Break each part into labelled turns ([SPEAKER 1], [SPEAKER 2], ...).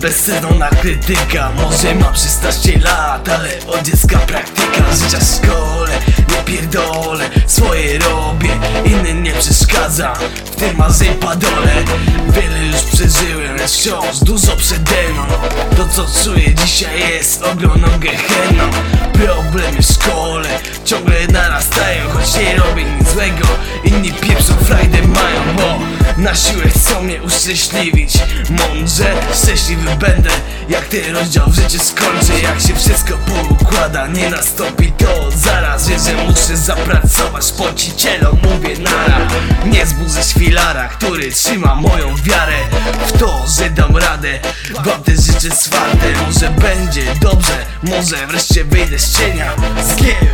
[SPEAKER 1] bezsensowna krytyka. Może ma 16 lat, ale od dziecka praktyka. Życia w szkole, nie pierdolę Swoje robię, innym nie przeszkadza. W tym marzeń padole. Wiele już przeżyłem, lecz wciąż dużo przede mną. To co czuję dzisiaj jest ogromną gehenną. Problemy w szkole ciągle narastają Choć nie robię nic złego. Inni pieprzą frajdę mają, bo na siłę chcą mnie uszczęśliwić. Mądrze, szczęśliwy będę Jak ten rozdział w życiu skończę. Jak się wszystko poukłada, nie nastąpi to. Zaraz Wiesz, że muszę zapracować. Pocicielom mówię nara. Nie zbudzę filara, który trzyma moją wiarę W to, że dam radę. Wam też życzę swarte Może będzie dobrze, może wreszcie wyjdę z cienia. Zgieł,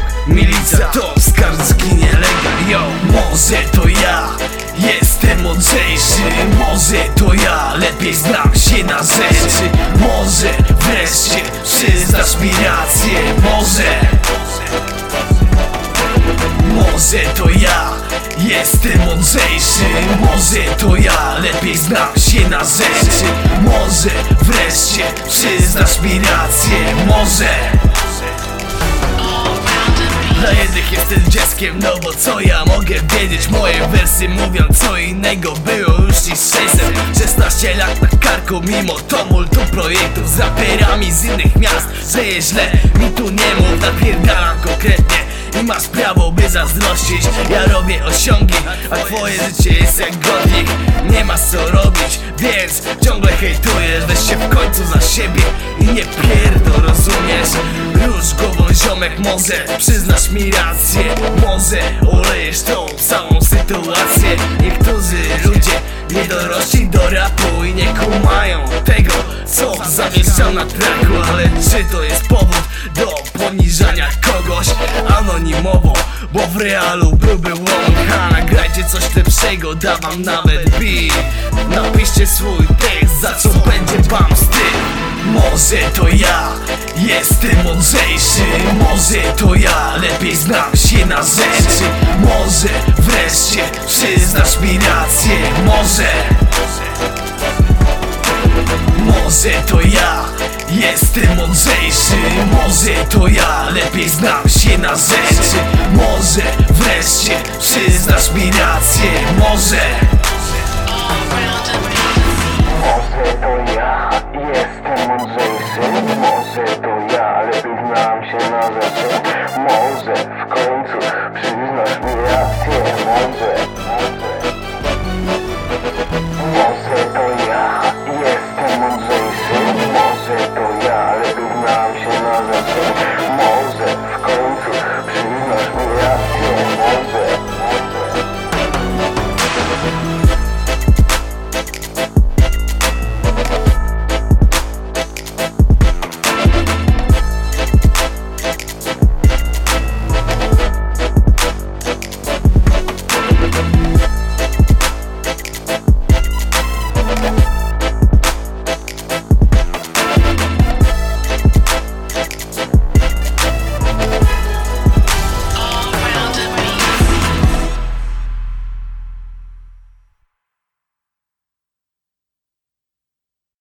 [SPEAKER 1] Lepiej znam się na rzeczy. Może wreszcie przyznasz mi rację. Może. Może to ja Jestem mądrzejszy. Może to ja Lepiej znam się na rzeczy. Może wreszcie przyznasz mi rację. Może. Dla jednych jestem dzieckiem, no bo co ja mogę wiedzieć Moje wersy mówią co innego było już niż 600 16 lat na karku mimo tumultu projektów Z raperami z innych miast, że źle Mi tu nie mów, napierdalam konkretnie i masz prawo by zazdrościć Ja robię osiągi, a twoje życie jest jak godnik Nie masz co robić, więc ciągle hejtujesz Weź się w końcu za siebie i nie pierdol, rozumiesz? Może przyznasz mi rację Może olejesz tą całą sytuację. Niektórzy ludzie nie dorośli do rapu i nie kumają tego Co zamieszczam na traku. Ale czy to jest powód do poniżania kogoś anonimowo? Bo w realu byłby łąka. Nagrajcie coś lepszego, dawam nawet beat. Napiszcie swój tekst, za co będzie wam wstyd. Może to ja jestem mądrzejszy Może to ja lepiej znam się na rzeczy. Może wreszcie przyznasz mi rację Może. Może to ja jestem mądrzejszy Może to ja lepiej znam się na rzeczy. Może wreszcie przyznasz mi rację Może
[SPEAKER 2] cię na rzeczy